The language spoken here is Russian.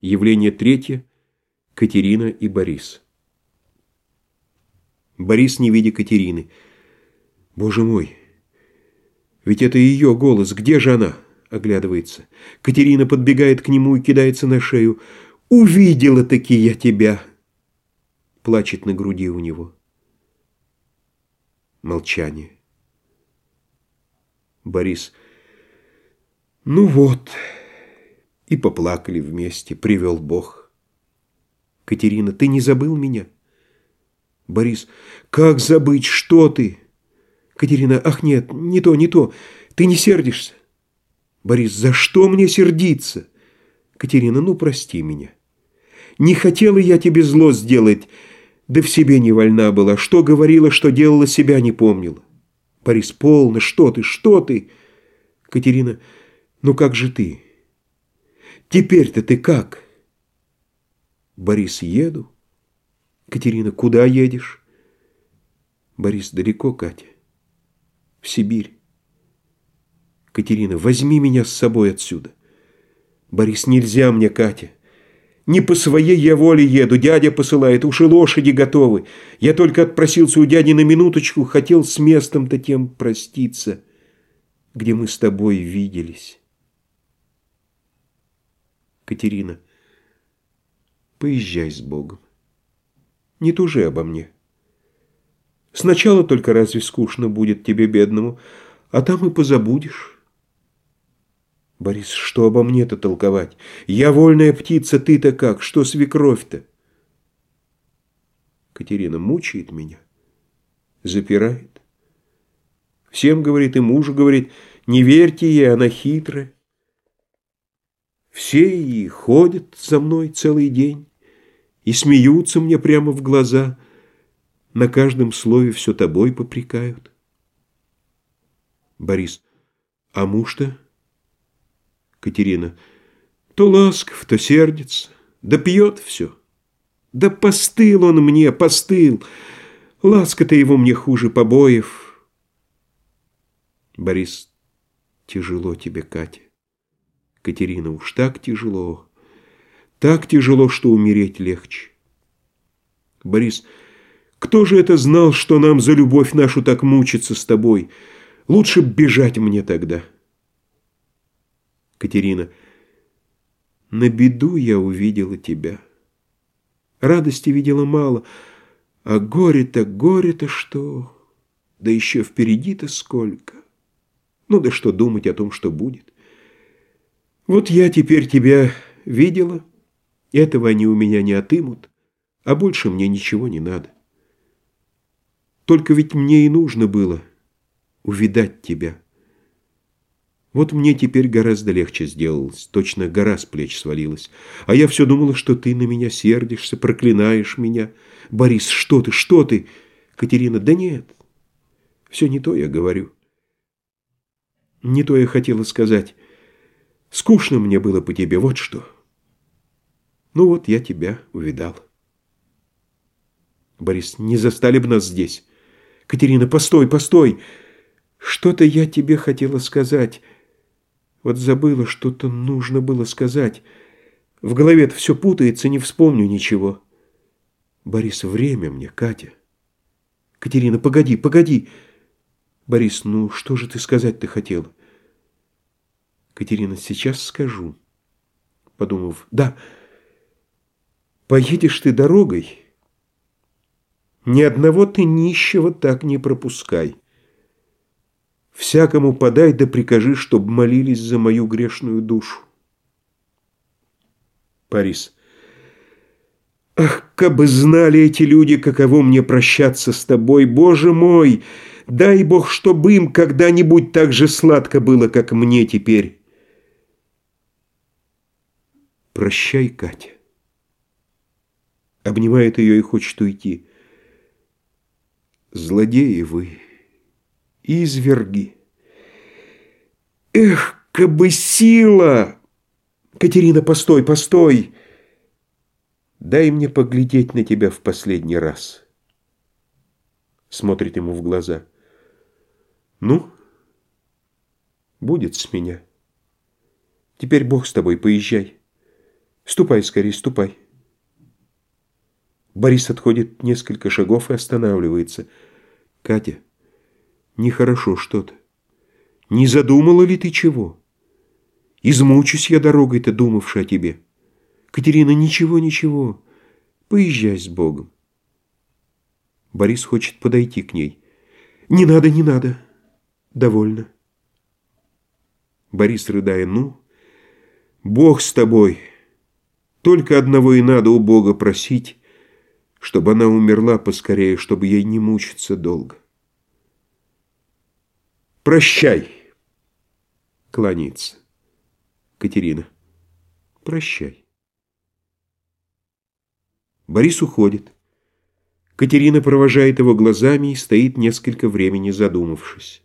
Явление третье. Катерина и Борис. Борис, не видя Катерины. Боже мой, ведь это ее голос. Где же она? Оглядывается. Катерина подбегает к нему и кидается на шею. Увидела-таки я тебя. Плачет на груди у него. Молчание. Борис. Ну вот. И поплакали вместе, привел Бог. Катерина, ты не забыл меня? Борис, как забыть, что ты? Катерина, ах нет, не то, не то, ты не сердишься? Борис, за что мне сердиться? Катерина, ну прости меня. Не хотела я тебе зло сделать, да в себе не вольна была. Что говорила, что делала, себя не помнила. Борис, полно, что ты, что ты? Катерина, ну как же ты? Теперь-то ты как? Борис, еду. Катерина, куда едешь? Борис, далеко, Катя. В Сибирь. Катерина, возьми меня с собой отсюда. Борис, нельзя мне, Катя. Не по своей я воле еду, дядя посылает, уж и лошади готовы. Я только отпросился у дяди на минуточку, хотел с местом-то тем проститься, где мы с тобой виделись. Катерина, поезжай с Богом. Не тужи обо мне. Сначала только разве скучно будет тебе, бедному, а там и позабудешь. Борис, что обо мне-то толковать? Я вольная птица, ты-то как? Что свекровь-то? Катерина мучает меня, запирает. Всем говорит, и мужу говорит, не верьте ей, она хитрая. Все и ходят за мной целый день, и смеются мне прямо в глаза, на каждом слове все тобой попрекают. Борис, а муж-то? Катерина, то ласков, то сердится, да пьет все. Да постыл он мне, постыл. Ласка-то его мне хуже побоев. Борис, тяжело тебе, Катя. Катерина, уж так тяжело. Так тяжело, что умереть легче. Борис, кто же это знал, что нам за любовь нашу так мучиться с тобой? Лучше бежать мне тогда. Катерина, на беду я увидела тебя. Радости видела мало, а горе-то, горе-то что? Да еще впереди-то сколько. Ну да что думать о том, что будет. Вот я теперь тебя видела, этого они у меня не отымут, а больше мне ничего не надо. Только ведь мне и нужно было увидать тебя. Вот мне теперь гораздо легче сделалось, точно гора с плеч свалилась. А я все думала, что ты на меня сердишься, проклинаешь меня. Борис, что ты, что ты? Катерина, да нет, все не то я говорю. Не то я хотела сказать. Скучно мне было по тебе, вот что. Ну вот я тебя увидал. Борис, не застали бы нас здесь. Катерина, постой, постой. Что-то я тебе хотела сказать. Вот забыла, что-то нужно было сказать. В голове-то все путается, не вспомню ничего. Борис, время мне, Катя. Катерина, погоди, погоди. Борис, ну что же ты сказать-то хотела? Катерина, сейчас скажу. Подумав, да, поедешь ты дорогой, ни одного ты нищего так не пропускай. Всякому подай да прикажи, чтоб молились за мою грешную душу. Парис. Ах, кабы знали эти люди, каково мне прощаться с тобой, Боже мой! Дай Бог, чтобы им когда-нибудь так же сладко было, как мне теперь. «Прощай, Катя». Обнимает ее и хочет уйти. Злодеи вы, изверги. Эх, кабы сила! Катерина, постой, постой! Дай мне поглядеть на тебя в последний раз. Смотрит ему в глаза. Ну, будет с меня. Теперь Бог с тобой, поезжай. Ступай скорее, ступай. Борис отходит несколько шагов и останавливается. Катя, нехорошо что-то. Не задумала ли ты чего? Измучусь я дорогой-то, думавши о тебе. Катерина, ничего, ничего. Поезжай с Богом. Борис хочет подойти к ней. Не надо, не надо. Довольно. Борис, рыдая, ну, Бог с тобой. Только одного и надо у Бога просить, чтобы она умерла поскорее, чтобы ей не мучиться долго. Прощай. Кланяется. Катерина. Прощай. Борис уходит. Катерина провожает его глазами и стоит несколько времени задумавшись.